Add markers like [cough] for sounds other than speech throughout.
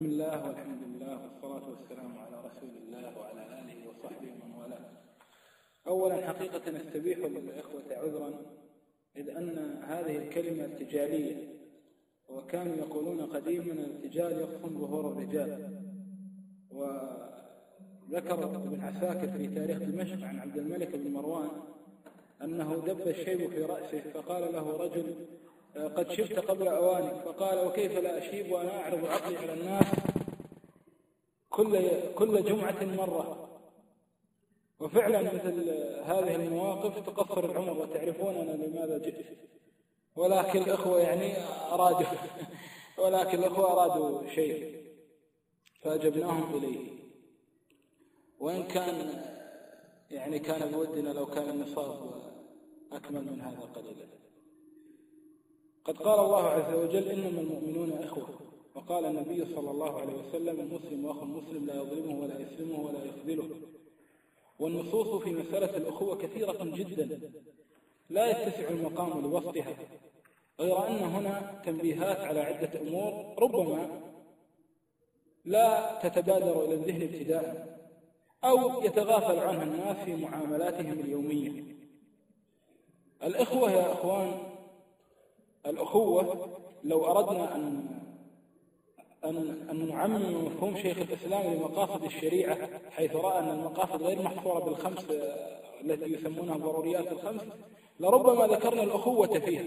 بسم الله والحمد لله والصلاة والسلام على رسول الله وعلى آله وصحبه ومن والاه. أولا حقيقة نستبيح للإخوة عذرا إذ أن هذه الكلمة ارتجالية وكانوا يقولون قديما الارتجال يقصد ظهور الرجال وذكر ابن عساكر في تاريخ دمشق عن عبد الملك بن مروان أنه دب الشيب في رأسه فقال له رجل قد شبت قبل أوانك. فقال وكيف لا أشيب وأنا أعرض عقلي على الناس كل كل جمعة مرة؟ وفعلا مثل هذه المواقف تقصر العمر وتعرفون أنا لماذا جئت. ولكن الأخوة يعني أرادوا [laughs] ولكن الأخوة أرادوا شيء. فأجبناهم إليه. وإن كان يعني كان بودنا لو كان النصاب أكمل من هذا قليلا. قد قال الله عز وجل إنما المؤمنون إخوة. وقال النبي صلى الله عليه وسلم المسلم وأخو المسلم لا يظلمه ولا يسلمه ولا يخذله. والنصوص في مسألة الأخوة كثيرة جدا. لا يتسع المقام لوصفها غير أن هنا تنبيهات على عدة أمور ربما لا تتبادر إلى الذهن ابتداء أو يتغافل عنها الناس في معاملاتهم اليومية. الإخوة يا أخوان الأخوة لو أردنا أن أن أن نعمم مفهوم شيخ الإسلام لمقاصد الشريعة حيث رأى أن المقاصد غير محصورة بالخمس التي يسمونها ضروريات الخمس لربما ذكرنا الأخوة فيها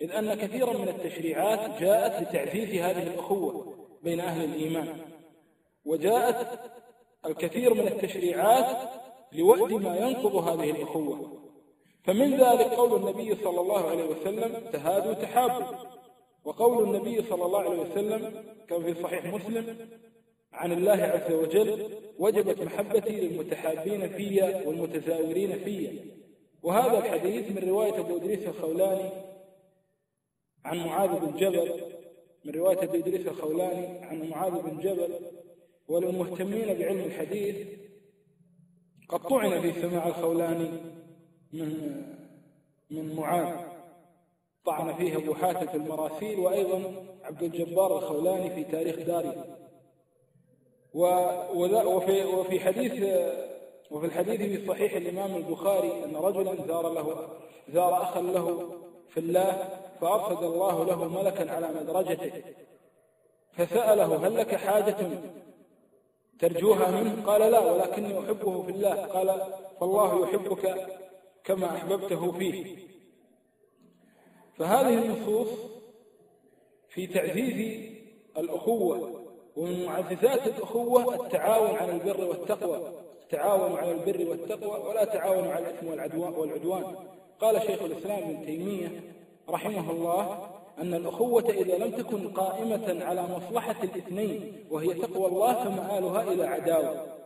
إذ أن كثيرا من التشريعات جاءت لتعزيز هذه الأخوة بين أهل الإيمان وجاءت الكثير من التشريعات لوأد ما ينقض هذه الأخوة. فمن ذلك قول النبي صلى الله عليه وسلم تهادوا تحابوا. وقول النبي صلى الله عليه وسلم كما في صحيح مسلم عن الله عز وجل وجبت محبتي للمتحابين في والمتزاورين في. وهذا الحديث من رواية أبو إدريس الخولاني عن معاذ بن جبل من رواية أبو إدريس الخولاني عن معاذ بن جبل. وللمهتمين بعلم الحديث قد طعن في سماع الخولاني من من معاذ. طعن فيه أبو حاتم في المراسيل وأيضا عبد الجبار الخولاني في تاريخ داري وفي وفي حديث وفي الحديث في صحيح الإمام البخاري أن رجلا زار له زار أخا له في الله فأرصد الله له ملكا على مدرجته. فسأله هل لك حاجة ترجوها منه؟ قال لا ولكني أحبه في الله. قال فالله يحبك كما أحببته فيه. فهذه النصوص في تعزيز الأخوة ومن معززات الأخوة التعاون على البر والتقوى. تعاونوا على البر والتقوى ولا تعاونوا على الإثم والعدوان. قال شيخ الإسلام ابن تيمية رحمه الله أن الأخوة إذا لم تكن قائمة على مصلحة الاثنين وهي تقوى الله فمآلها إلى عداوة.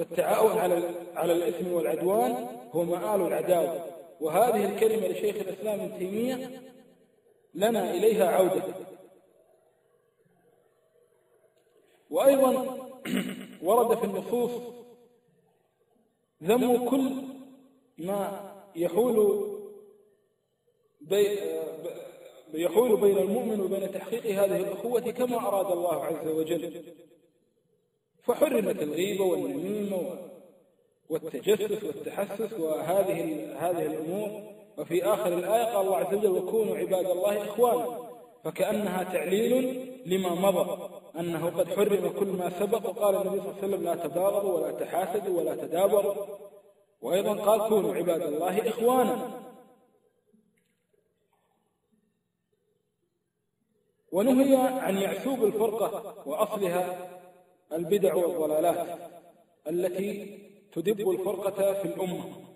فالتعاون على على الإثم والعدوان هو مآل العداوة. وهذه الكلمة لشيخ الإسلام ابن تيمية لنا إليها عودة. وأيضا [clears throat] ورد في النصوص ذم كل ما يحول بي يحول بين المؤمن وبين تحقيق هذه الأخوة كما أراد الله عز وجل. فحرمت الغيبة والنميمة والتجسس والتحسس وهذه هذه الأمور. وفي آخر الآية قال الله عز وجل وكونوا عباد الله إخوانا فكأنها تعليل لما مضى أنه قد حرم كل ما سبق. وقال النبي صلى الله عليه وسلم لا تباغضوا ولا تحاسدوا ولا تدابروا وأيضا قال كونوا عباد الله إخوانا ونهي عن يعسوب الفرقة وأصلها البدع والضلالات التي تدب الفرقة في الأمة.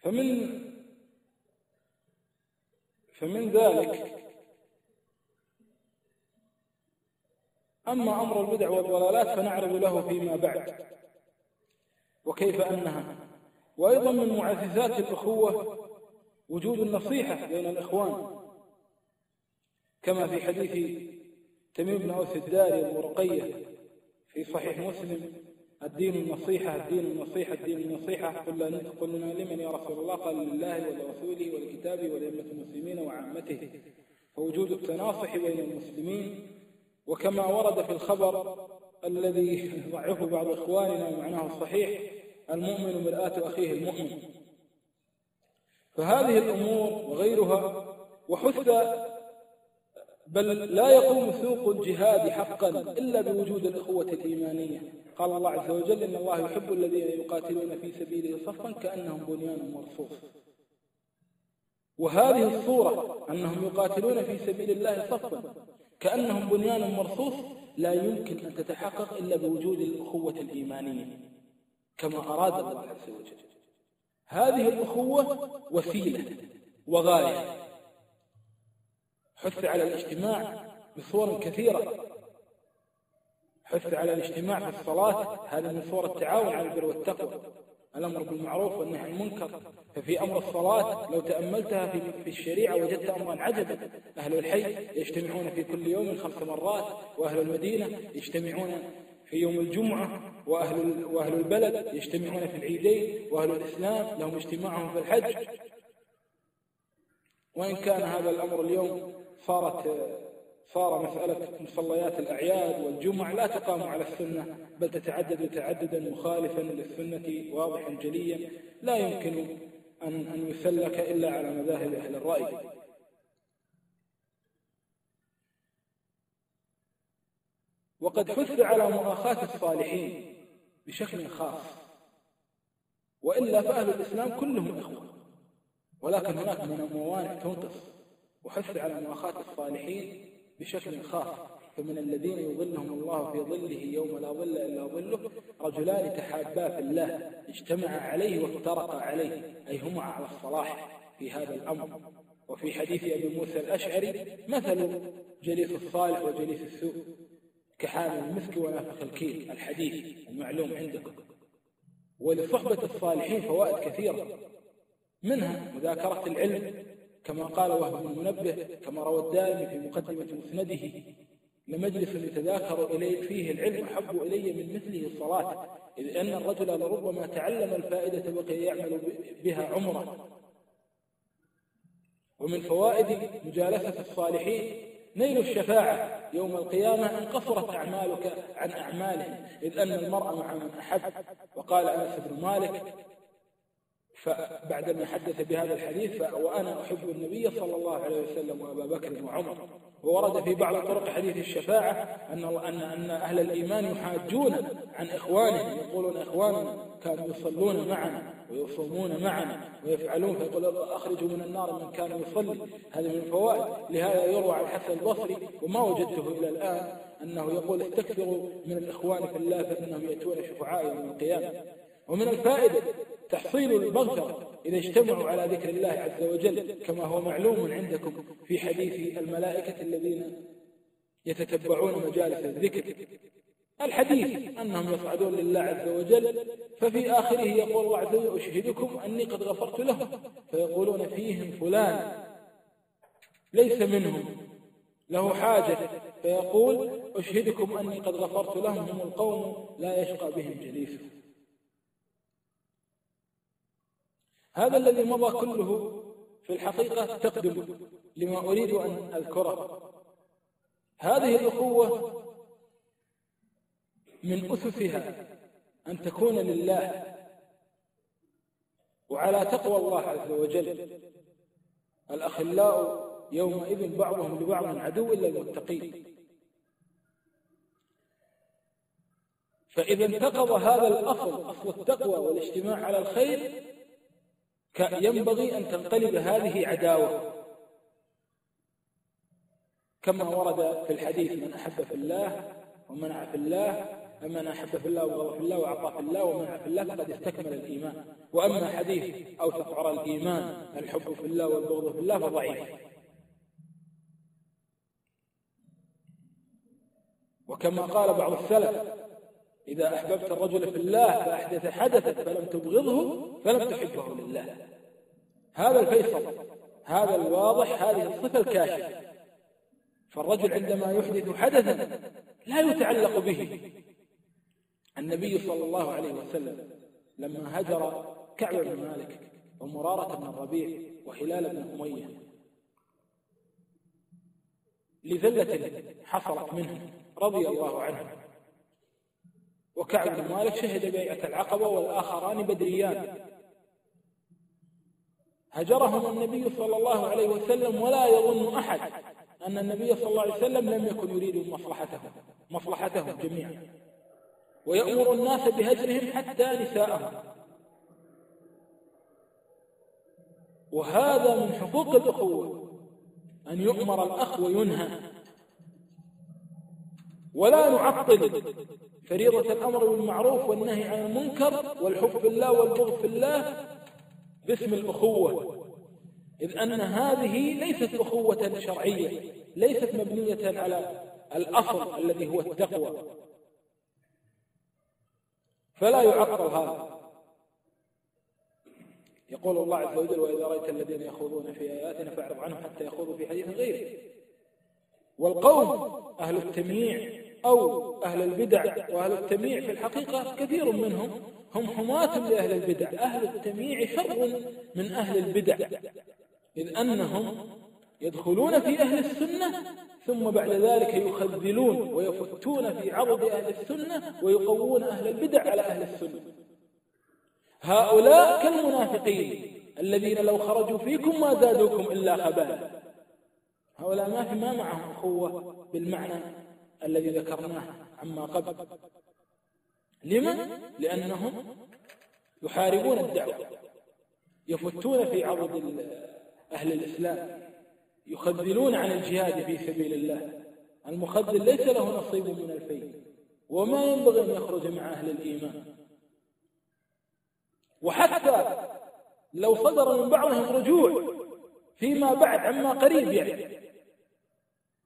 فمن فمن ذلك أما أمر البدع والضلالات فنعرض له فيما بعد. وكيف أنها؟ وأيضا من معززات الأخوة وجود النصيحة بين الإخوان. كما في حديث تميم بن أوس الداري المرقية في صحيح مسلم الدين النصيحة الدين النصيحة الدين النصيحة قلنا قلنا لمن يا رسول الله؟ قال لله ولرسوله ولكتابه ولأئمة المسلمين وعامته. فوجود التناصح بين المسلمين وكما ورد في الخبر الذي ضعفه بعض إخواننا ومعناه الصحيح المؤمن مرآة أخيه المؤمن. فهذه الأمور وغيرها وحث بل لا يقوم سوق الجهاد حقا إلا بوجود الأخوة الإيمانية. قال الله عز وجل إن الله يحب الذين يقاتلون في سبيله صفا كأنهم بنيان مرصوص. وهذه الصورة أنهم يقاتلون في سبيل الله صفا كأنهم بنيان مرصوص لا يمكن أن تتحقق إلا بوجود الأخوة الإيمانية كما أراد الله عز وجل. هذه الأخوة وسيلة وغاية. حث على الاجتماع بصور كثيرة. حث على الاجتماع في الصلاة هذا من صور التعاون على البر والتقوى. الأمر بالمعروف والنهي عن المنكر. ففي أمر الصلاة لو تأملتها في في الشريعة وجدت أمرا عجبا أهل الحي يجتمعون في كل يوم خمس مرات وأهل المدينة يجتمعون في يوم الجمعة وأهل, وأهل البلد يجتمعون في العيدين وأهل الإسلام لهم اجتماعهم في الحج. وإن كان هذا الأمر اليوم صارت صار مسألة مصليات الأعياد والجمع لا تقام على السنة بل تتعدد تعددا مخالفا للسنة واضحا جليا. لا يمكن أن, أن يسلك إلا على مذاهب أهل الرأي. وقد حث على مؤاخاة الصالحين بشكل خاص. وإلا فأهل الإسلام كلهم إخوة ولكن هناك من موانع تنقص وحث على مؤاخاة الصالحين بشكل خاص. فمن الذين يظلهم الله في ظله يوم لا ظل إلا ظله رجلان تحابا في الله اجتمعا عليه وافترقا عليه أي هما على الصلاح في هذا الأمر. وفي حديث أبي موسى الأشعري مثل جليس الصالح وجليس السوء. كحامل المسك ونافخ الكيل الحديث المعلوم عندكم ولصحبة الصالحين فوائد كثيرة. منها مذاكرة العلم كما قال وهب بن منبه كما روى الدارمي في مقدمة مسنده لمجلس يتذاكر إلي فيه العلم أحب إلي من مثله الصلاة إذ أن الرجل لربما تعلم الفائدة بقي يعمل بها عمره. ومن فوائد مجالسة الصالحين نيل الشفاعة يوم القيامة إن قصرت أعمالك عن أعمالهم إذ أن المرء مع من أحب. وقال أنس بن مالك فبعدما حدث بهذا الحديث وأنا أحب النبي صلى الله عليه وسلم وأبا بكر وعمر. وورد في بعض طرق حديث الشفاعة أن, أن, أن أهل الإيمان يحاجون عن إخوانهم يقولون إخواننا كانوا يصلون معنا ويصومون معنا ويفعلون فيقول أخرجوا من النار من كان يصلي. هذا من الفوائد. لهذا يروى عن الحسن البصري وما وجدته إلى الآن أنه يقول استكثروا من الإخوان في الله فإنهم يأتون شفعاء يوم القيامة. ومن الفائدة تحصيل المغفرة إذا اجتمعوا على ذكر الله عز وجل كما هو معلوم عندكم في حديث الملائكة الذين يتتبعون مجالس الذكر. الحديث أنهم يصعدون لله عز وجل ففي آخره يقول الله عز وجل أشهدكم أني قد غفرت لهم فيقولون فيهم فلان ليس منهم له حاجة فيقول أشهدكم أني قد غفرت لهم هم القوم لا يشقى بهم جليسهم. هذا الذي مضى كله في الحقيقة تقدم لما أريد أن أذكره. هذه الأخوة من أسسها أن تكون لله وعلى تقوى الله عز وجل. الأخلاء يومئذ بعضهم لبعض عدو إلا المتقين فإذا انتقض هذا الأصل أصل التقوى والاجتماع على الخير ينبغي أن تنقلب هذه عداوة كما ورد في الحديث من أحب في الله ومنع في الله أما من أحب في الله وغضب في الله وأعطى في الله ومنع في الله فقد استكمل الإيمان. وأما حديث أو تقعر الإيمان الحب في الله والبغض في الله فضعيف. وكما قال بعض السلف إذا أحببت الرجل في الله فأحدث حدثا فلم تبغضه فلم تحبه لله. هذا الفيصل هذا الواضح هذه الصفة الكاشفة. فالرجل عندما يحدث حدثا لا يتعلق به. النبي صلى الله عليه وسلم لما هجر كعب بن مالك ومرارة بن الربيع وهلال بن أمية لذلة حصلت منه رضي الله عنه. وكعب بن مالك شهد بيعة العقبة والآخران بدريان. هجرهم النبي صلى الله عليه وسلم ولا يظن أحد أن النبي صلى الله عليه وسلم لم يكن يريد مصلحتهم مصلحتهم جميعا. ويأمر الناس بهجرهم حتى نساءهم. وهذا من حقوق الأخوة أن يؤمر الأخ وينهى. ولا نعطل فريضة الأمر بالمعروف والنهي عن المنكر والحب في الله والبغض في الله باسم الأخوة. إذ أن هذه ليست أخوة شرعية ليست مبنية على الأصل الذي هو التقوى. فلا يعطل هذا يقول الله عز وجل وإذا رأيت الذين يخوضون في آياتنا فاعرض عنهم حتى يخوضوا في حديث غيره. والقوم أهل التمييع. أو أهل البدع وأهل التمييع في الحقيقة كثير منهم هم حماة لأهل البدع. أهل التمييع شر من أهل البدع. إذ أنهم يدخلون في أهل السنة ثم بعد ذلك يخذلون ويفتون في عرض أهل السنة ويقوون أهل البدع على أهل السنة. هؤلاء كالمنافقين الذين لو خرجوا فيكم ما زادوكم إلا خبالا. هؤلاء ما في ما معهم أخوة بالمعنى الذي ذكرناه عما قبل. لما؟ لأنهم يحاربون الدعوة يفتون في عرض أهل الإسلام يخذلون عن الجهاد في سبيل الله. المخذل ليس له نصيب من الفيل وما ينبغي أن يخرج مع أهل الإيمان. وحتى لو صدر من بعضهم رجوع فيما بعد عما قريب يعني.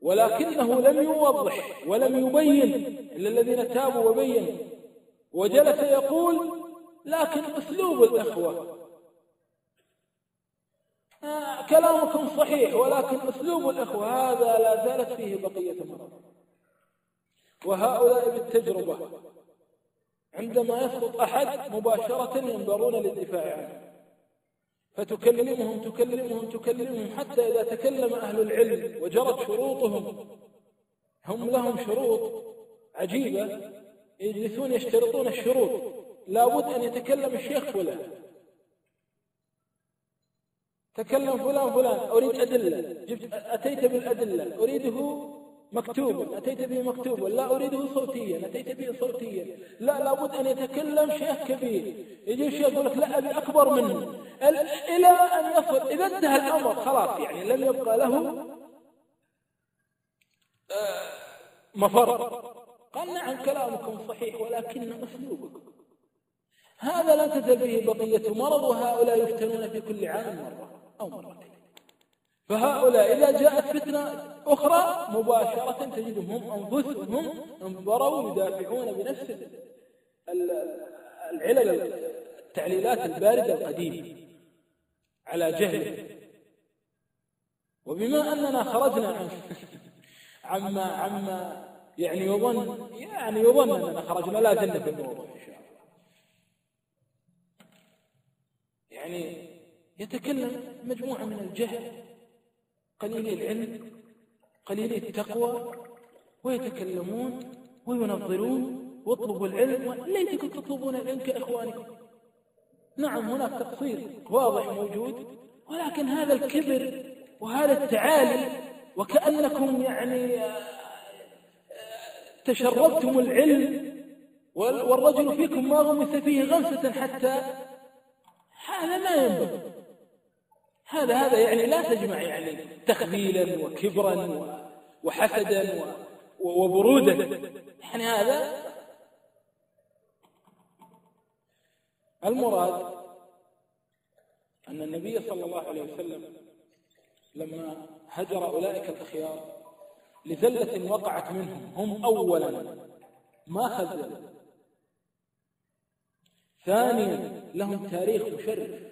ولكنه لم يوضح ولم يبين إلا الذين تابوا وبينوا وجلس يقول لكن أسلوب الإخوة. آه كلامكم صحيح ولكن أسلوب الإخوة هذا لا زالت فيه بقية مرض وهؤلاء بالتجربة عندما يسقط أحد مباشرة ينظرون للدفاع عنه. فتكلمهم تكلمهم تكلمهم حتى إذا تكلم أهل العلم وجرت شروطهم. هم لهم شروط عجيبة يجلسون يشترطون الشروط. لابد أن يتكلم الشيخ فلان. تكلم فلان فلان. أريد أدلة. جبت أتيت بالأدلة. أريده مكتوبا أتيت به مكتوبا لا أريده صوتيا أتيت به صوتيا. لا لابد أن يتكلم شيخ كبير. يجي الشيخ يقول لك لا أبي أكبر منه. إلى أن يصل إذا انتهى الأمر خلاص يعني لم يبقى له آه، مفر. قال نعم كلامكم صحيح ولكن أسلوبكم. هذا لا تزل به بقية مرض وهؤلاء يفتنون في كل عام مرة أو مرتين. فهؤلاء إذا جاءت فتنة أخرى مباشرة تجدهم هم أنفسهم انظروا يدافعون بنفس العلل التعليلات الباردة القديمة على جهل. وبما أننا خرجنا عن [laughs] عما عما يعني يظن يعني يظن أننا خرجنا لا زلنا في الموضوع إن شاء الله. يعني يتكلم مجموعة من الجهل قليل العلم قليل التقوى ويتكلمون وينظرون واطلبوا العلم ليتكم تطلبون العلم كإخوانكم. نعم هناك تقصير واضح موجود ولكن هذا الكبر وهذا التعالي وكأنكم يعني آه، تشربتم العلم والرجل فيكم ما غمس فيه غمسة حتى هذا ما ينبغي. هذا هذا يعني لا تجمع يعني تخذيلا وكبرا وحسدا وبرودا يعني هذا المراد أن النبي صلى الله عليه وسلم لما هجر أولئك الأخيار لزلة وقعت منهم. هم أولا ما خذلوا. ثانيا لهم تاريخ مشرف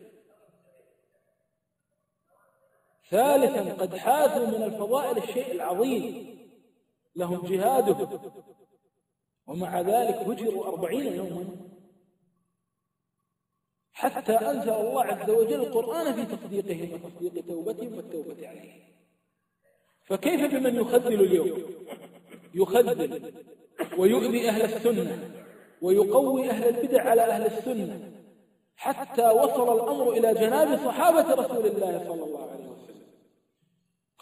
ثالثا قد حاثوا من الفضائل الشيء العظيم لهم جهاده. ومع ذلك هجروا أربعين يوما. حتى أنزل الله عز وجل القرآن في تصديقهم وتصديق توبتهم والتوبة عليهم. فكيف بمن يخذل اليوم؟ يخذل ويؤذي أهل السنة ويقوي أهل البدع على أهل السنة. حتى وصل الأمر إلى جناب صحابة رسول الله صلى الله عليه وسلم.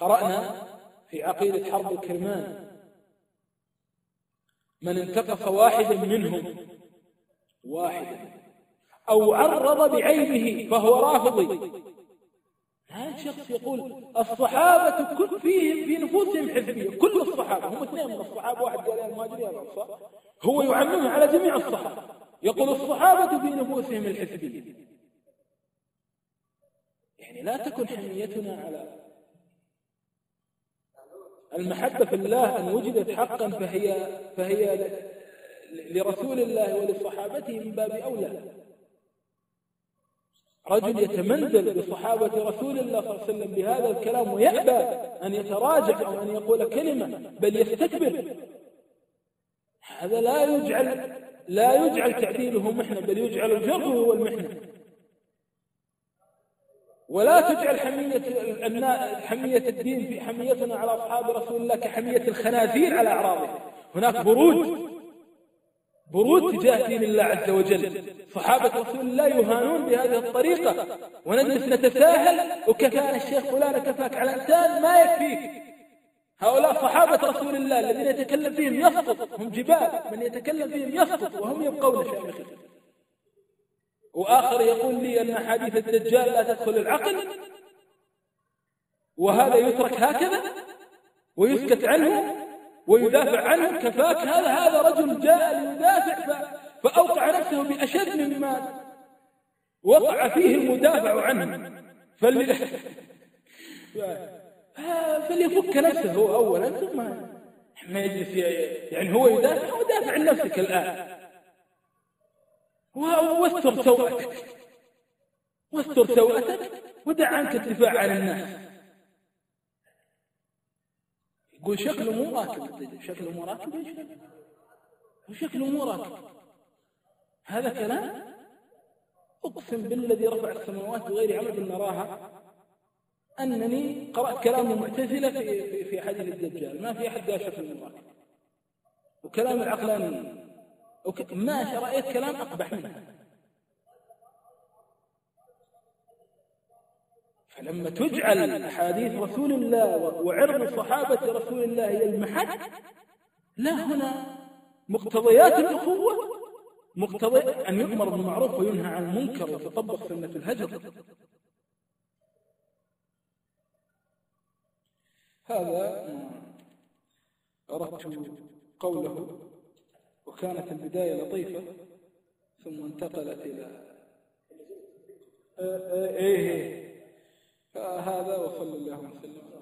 قرأنا في عقيدة حرب الكرمان. من انتقص واحدا منهم واحدا أو عرض بعيبه فهو رافضي. هذا شخص يقول الصحابة كل فيهم في نفوسهم حزبية. كل الصحابة هم اثنين من الصحابة واحد قال المهاجرين الأنصار هو يعممها على جميع الصحابة. يقول الصحابة في نفوسهم الحزبية. يعني لا تكن حميتنا على المحبة في الله أن وجدت حقا فهي فهي لرسول الله ولصحابته من باب أولى. رجل يتمنزل بصحابة رسول الله صلى الله عليه وسلم بهذا الكلام ويأبى أن يتراجع أو أن يقول كلمة بل يستكبر. هذا لا يجعل لا يجعل تعديله محنة بل يجعل الجر هو المحنة. ولا تجعل حمية حمية الدين في حميتنا على أصحاب رسول الله كحمية الخنازير على أعراضه. هناك برود برود تجاه دين الله عز وجل. صحابة رسول الله يهانون بهذه الطريقة. ونجلس نتساهل. وكفانا الشيخ فلان كفاك على إنسان ما يكفيك. هؤلاء صحابة رسول الله الذين يتكلم فيهم يسقط. هم جبال. من يتكلم فيهم يسقط. وهم يبقون شامخين وآخر يقول لي أن حديث الدجال لا تدخل العقل وهذا يترك هكذا ويسكت عنه ويدافع عنه كفاك هذا هذا رجل جاء ليدافع فأوقع نفسه بأشد مما وقع فيه المدافع عنه. فل... [laughs] فليفك نفسه هو أولا ثم ما يجلس يعني هو يدافع ودافع عن نفسك الآن. واستر سوءتك واستر سوءتك ودع عنك الدفاع عن الناس. يقول شكله مو راكب. شكله مو راكب وشكله مو راكب. هذا كلام؟ أقسم بالذي رفع السماوات بغير عمد نراها أنني قرأت كلام المعتزلة في في, في حديث الدجال. ما في أحد قال شكله مو راكب. وكلام العقلانيين. ما رأيت كلام أقبح منه. فلما تجعل أحاديث رسول الله وعرض صحابة رسول الله هي المحك لا هنا مقتضيات الأخوة. مقتضي أن يؤمر بالمعروف وينهى عن المنكر وتطبق سنة الهجر. هذا أردت قوله وكانت البداية لطيفة ثم انتقلت إلى إيه, إيه. فهذا وصلى الله وسلم